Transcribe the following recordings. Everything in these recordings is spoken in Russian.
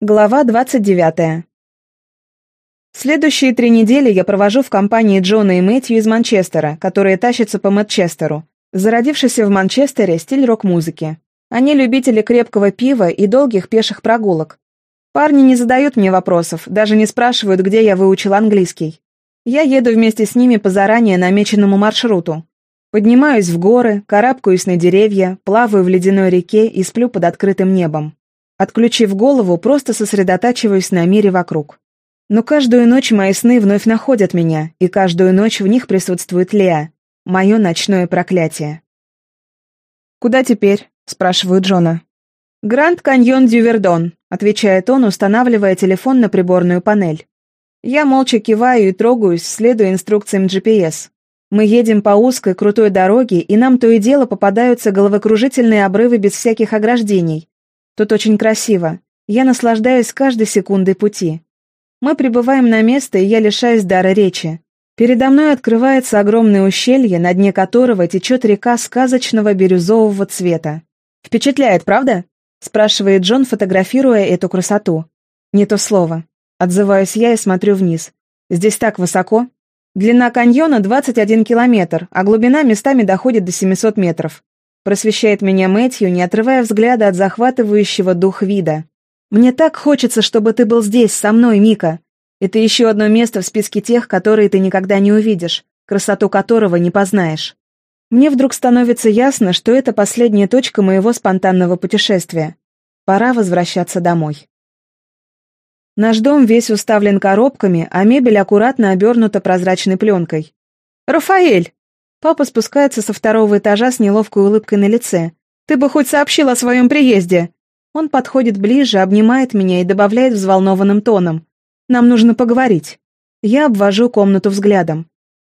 Глава 29. Следующие три недели я провожу в компании Джона и Мэтью из Манчестера, которые тащатся по Мэтчестеру, зародившийся в Манчестере стиль рок-музыки. Они любители крепкого пива и долгих пеших прогулок. Парни не задают мне вопросов, даже не спрашивают, где я выучил английский. Я еду вместе с ними по заранее намеченному маршруту. Поднимаюсь в горы, карабкаюсь на деревья, плаваю в ледяной реке и сплю под открытым небом. Отключив голову, просто сосредотачиваюсь на мире вокруг. Но каждую ночь мои сны вновь находят меня, и каждую ночь в них присутствует Леа, мое ночное проклятие. «Куда теперь?» – спрашиваю Джона. «Гранд Каньон Дювердон», – отвечает он, устанавливая телефон на приборную панель. Я молча киваю и трогаюсь, следуя инструкциям GPS. Мы едем по узкой, крутой дороге, и нам то и дело попадаются головокружительные обрывы без всяких ограждений, Тут очень красиво. Я наслаждаюсь каждой секундой пути. Мы прибываем на место, и я лишаюсь дара речи. Передо мной открывается огромное ущелье, на дне которого течет река сказочного бирюзового цвета. «Впечатляет, правда?» – спрашивает Джон, фотографируя эту красоту. «Не то слово». Отзываюсь я и смотрю вниз. «Здесь так высоко?» Длина каньона 21 километр, а глубина местами доходит до 700 метров. Просвещает меня Мэтью, не отрывая взгляда от захватывающего дух вида. «Мне так хочется, чтобы ты был здесь, со мной, Мика. Это еще одно место в списке тех, которые ты никогда не увидишь, красоту которого не познаешь». Мне вдруг становится ясно, что это последняя точка моего спонтанного путешествия. Пора возвращаться домой. Наш дом весь уставлен коробками, а мебель аккуратно обернута прозрачной пленкой. «Рафаэль!» Папа спускается со второго этажа с неловкой улыбкой на лице. «Ты бы хоть сообщил о своем приезде!» Он подходит ближе, обнимает меня и добавляет взволнованным тоном. «Нам нужно поговорить». Я обвожу комнату взглядом.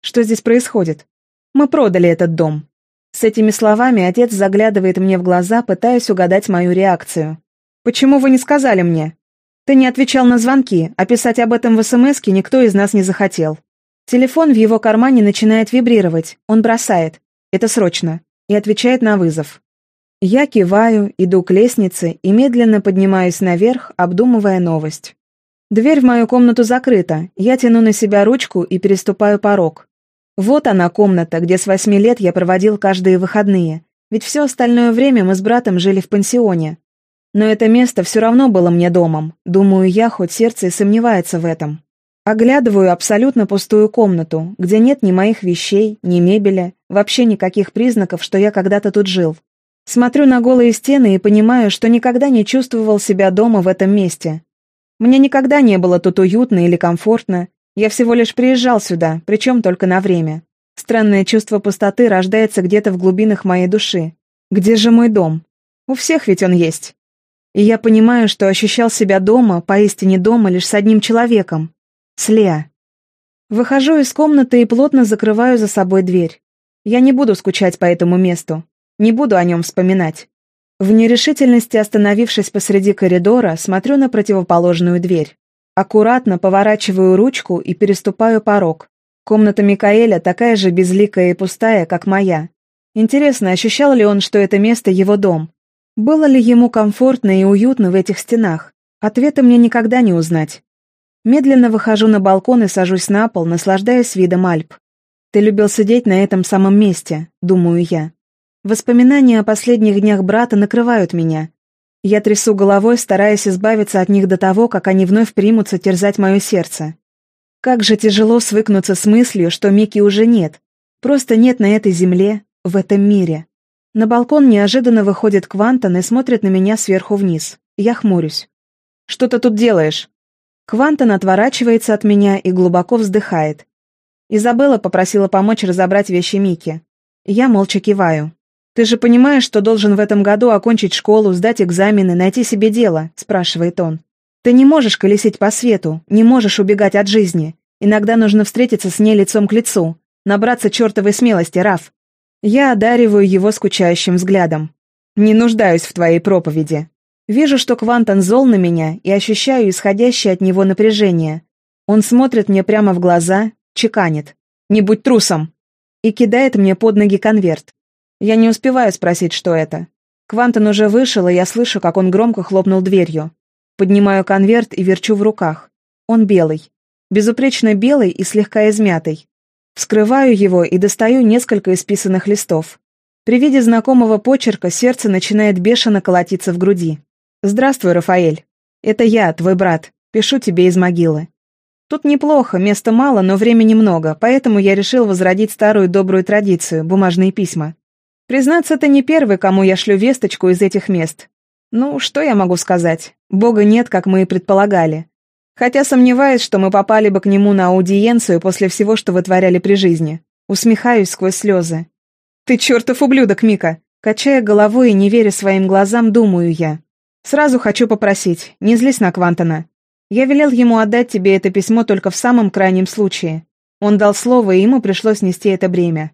Что здесь происходит? Мы продали этот дом. С этими словами отец заглядывает мне в глаза, пытаясь угадать мою реакцию. «Почему вы не сказали мне?» «Ты не отвечал на звонки, а писать об этом в СМСке никто из нас не захотел». Телефон в его кармане начинает вибрировать, он бросает. Это срочно. И отвечает на вызов. Я киваю, иду к лестнице и медленно поднимаюсь наверх, обдумывая новость. Дверь в мою комнату закрыта, я тяну на себя ручку и переступаю порог. Вот она комната, где с восьми лет я проводил каждые выходные, ведь все остальное время мы с братом жили в пансионе. Но это место все равно было мне домом, думаю я, хоть сердце и сомневается в этом. Оглядываю абсолютно пустую комнату, где нет ни моих вещей, ни мебели, вообще никаких признаков, что я когда-то тут жил. Смотрю на голые стены и понимаю, что никогда не чувствовал себя дома в этом месте. Мне никогда не было тут уютно или комфортно, я всего лишь приезжал сюда, причем только на время. Странное чувство пустоты рождается где-то в глубинах моей души. Где же мой дом? У всех ведь он есть. И я понимаю, что ощущал себя дома, поистине дома, лишь с одним человеком. С Выхожу из комнаты и плотно закрываю за собой дверь. Я не буду скучать по этому месту, не буду о нем вспоминать. В нерешительности остановившись посреди коридора, смотрю на противоположную дверь. Аккуратно поворачиваю ручку и переступаю порог. Комната Микаэля такая же безликая и пустая, как моя. Интересно, ощущал ли он, что это место его дом? Было ли ему комфортно и уютно в этих стенах? Ответа мне никогда не узнать. Медленно выхожу на балкон и сажусь на пол, наслаждаясь видом Альп. Ты любил сидеть на этом самом месте, думаю я. Воспоминания о последних днях брата накрывают меня. Я трясу головой, стараясь избавиться от них до того, как они вновь примутся терзать мое сердце. Как же тяжело свыкнуться с мыслью, что Мики уже нет. Просто нет на этой земле, в этом мире. На балкон неожиданно выходит Квантон и смотрит на меня сверху вниз. Я хмурюсь. «Что ты тут делаешь?» Квантон отворачивается от меня и глубоко вздыхает. Изабелла попросила помочь разобрать вещи Мики. Я молча киваю. «Ты же понимаешь, что должен в этом году окончить школу, сдать экзамены, найти себе дело?» – спрашивает он. «Ты не можешь колесить по свету, не можешь убегать от жизни. Иногда нужно встретиться с ней лицом к лицу, набраться чертовой смелости, Раф». Я одариваю его скучающим взглядом. «Не нуждаюсь в твоей проповеди. Вижу, что Квантон зол на меня и ощущаю исходящее от него напряжение. Он смотрит мне прямо в глаза, чеканит. «Не будь трусом!» И кидает мне под ноги конверт. Я не успеваю спросить, что это. Квантон уже вышел, и я слышу, как он громко хлопнул дверью. Поднимаю конверт и верчу в руках. Он белый. Безупречно белый и слегка измятый. Вскрываю его и достаю несколько исписанных листов. При виде знакомого почерка сердце начинает бешено колотиться в груди. «Здравствуй, Рафаэль. Это я, твой брат. Пишу тебе из могилы. Тут неплохо, места мало, но времени много, поэтому я решил возродить старую добрую традицию – бумажные письма. Признаться, ты не первый, кому я шлю весточку из этих мест. Ну, что я могу сказать? Бога нет, как мы и предполагали. Хотя сомневаюсь, что мы попали бы к нему на аудиенцию после всего, что вытворяли при жизни. Усмехаюсь сквозь слезы. «Ты чертов ублюдок, Мика!» Качая головой и не веря своим глазам, думаю я. «Сразу хочу попросить, не злись на Квантона. Я велел ему отдать тебе это письмо только в самом крайнем случае. Он дал слово, и ему пришлось нести это бремя.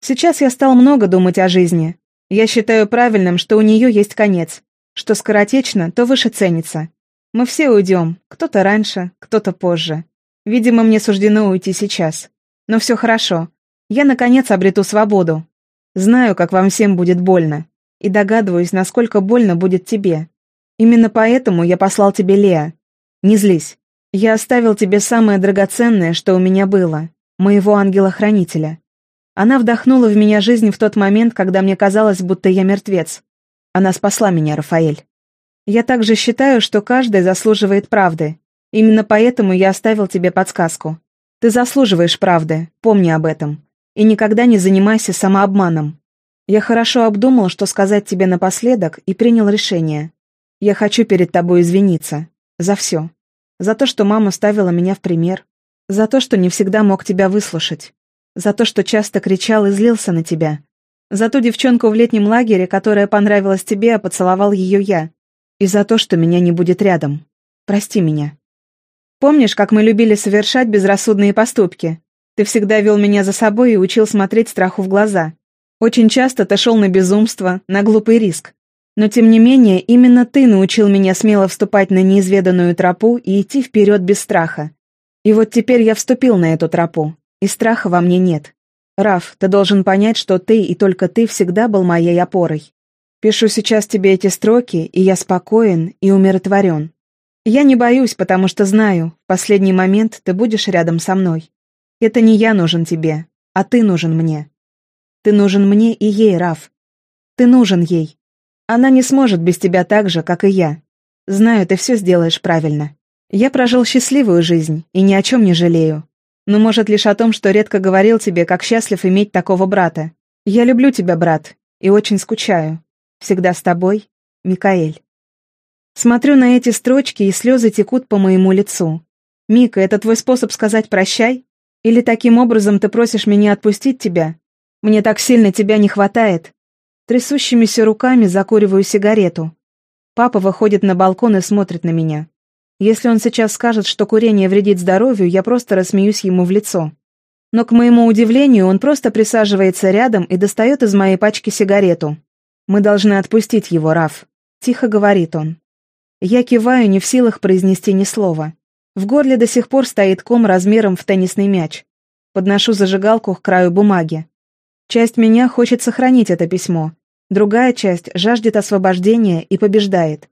Сейчас я стал много думать о жизни. Я считаю правильным, что у нее есть конец. Что скоротечно, то выше ценится. Мы все уйдем, кто-то раньше, кто-то позже. Видимо, мне суждено уйти сейчас. Но все хорошо. Я, наконец, обрету свободу. Знаю, как вам всем будет больно. И догадываюсь, насколько больно будет тебе. Именно поэтому я послал тебе Леа. Не злись. Я оставил тебе самое драгоценное, что у меня было. Моего ангела-хранителя. Она вдохнула в меня жизнь в тот момент, когда мне казалось, будто я мертвец. Она спасла меня, Рафаэль. Я также считаю, что каждый заслуживает правды. Именно поэтому я оставил тебе подсказку. Ты заслуживаешь правды, помни об этом. И никогда не занимайся самообманом. Я хорошо обдумал, что сказать тебе напоследок, и принял решение. Я хочу перед тобой извиниться. За все. За то, что мама ставила меня в пример. За то, что не всегда мог тебя выслушать. За то, что часто кричал и злился на тебя. За ту девчонку в летнем лагере, которая понравилась тебе, а поцеловал ее я и за то, что меня не будет рядом. Прости меня. Помнишь, как мы любили совершать безрассудные поступки? Ты всегда вел меня за собой и учил смотреть страху в глаза. Очень часто ты шел на безумство, на глупый риск. Но тем не менее, именно ты научил меня смело вступать на неизведанную тропу и идти вперед без страха. И вот теперь я вступил на эту тропу, и страха во мне нет. Раф, ты должен понять, что ты и только ты всегда был моей опорой. Пишу сейчас тебе эти строки, и я спокоен и умиротворен. Я не боюсь, потому что знаю, в последний момент ты будешь рядом со мной. Это не я нужен тебе, а ты нужен мне. Ты нужен мне и ей, Раф. Ты нужен ей. Она не сможет без тебя так же, как и я. Знаю, ты все сделаешь правильно. Я прожил счастливую жизнь и ни о чем не жалею. Но, может, лишь о том, что редко говорил тебе, как счастлив иметь такого брата. Я люблю тебя, брат, и очень скучаю. Всегда с тобой, Микаэль. Смотрю на эти строчки, и слезы текут по моему лицу. Мика, это твой способ сказать «прощай»? Или таким образом ты просишь меня отпустить тебя? Мне так сильно тебя не хватает. Трясущимися руками закуриваю сигарету. Папа выходит на балкон и смотрит на меня. Если он сейчас скажет, что курение вредит здоровью, я просто рассмеюсь ему в лицо. Но, к моему удивлению, он просто присаживается рядом и достает из моей пачки сигарету. «Мы должны отпустить его, Раф», — тихо говорит он. Я киваю, не в силах произнести ни слова. В горле до сих пор стоит ком размером в теннисный мяч. Подношу зажигалку к краю бумаги. Часть меня хочет сохранить это письмо. Другая часть жаждет освобождения и побеждает.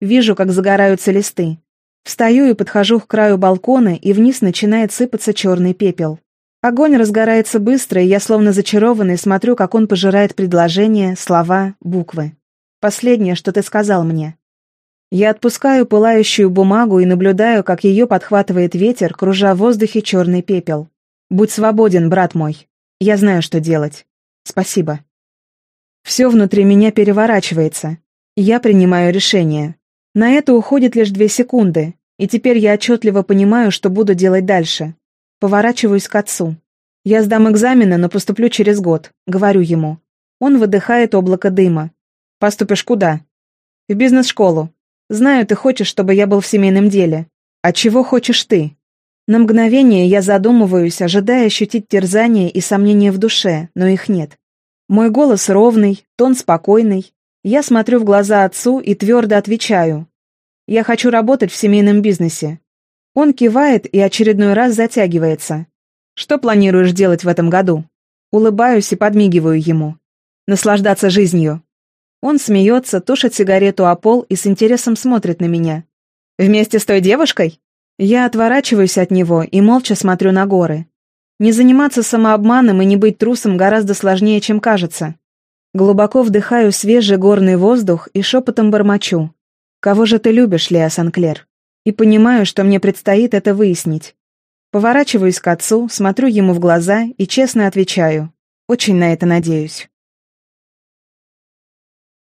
Вижу, как загораются листы. Встаю и подхожу к краю балкона, и вниз начинает сыпаться черный пепел. Огонь разгорается быстро, и я словно зачарованный смотрю, как он пожирает предложения, слова, буквы. Последнее, что ты сказал мне. Я отпускаю пылающую бумагу и наблюдаю, как ее подхватывает ветер, кружа в воздухе черный пепел. Будь свободен, брат мой. Я знаю, что делать. Спасибо. Все внутри меня переворачивается. Я принимаю решение. На это уходит лишь две секунды, и теперь я отчетливо понимаю, что буду делать дальше. Поворачиваюсь к отцу. Я сдам экзамены, но поступлю через год. Говорю ему. Он выдыхает облако дыма. Поступишь куда? В бизнес-школу. Знаю, ты хочешь, чтобы я был в семейном деле. А чего хочешь ты? На мгновение я задумываюсь, ожидая ощутить терзание и сомнения в душе, но их нет. Мой голос ровный, тон спокойный. Я смотрю в глаза отцу и твердо отвечаю. Я хочу работать в семейном бизнесе. Он кивает и очередной раз затягивается. «Что планируешь делать в этом году?» Улыбаюсь и подмигиваю ему. «Наслаждаться жизнью». Он смеется, тушит сигарету о пол и с интересом смотрит на меня. Вместе с той девушкой? Я отворачиваюсь от него и молча смотрю на горы. Не заниматься самообманом и не быть трусом гораздо сложнее, чем кажется. Глубоко вдыхаю свежий горный воздух и шепотом бормочу. «Кого же ты любишь, Леа Санклер?» И понимаю, что мне предстоит это выяснить. Поворачиваюсь к отцу, смотрю ему в глаза и честно отвечаю. Очень на это надеюсь.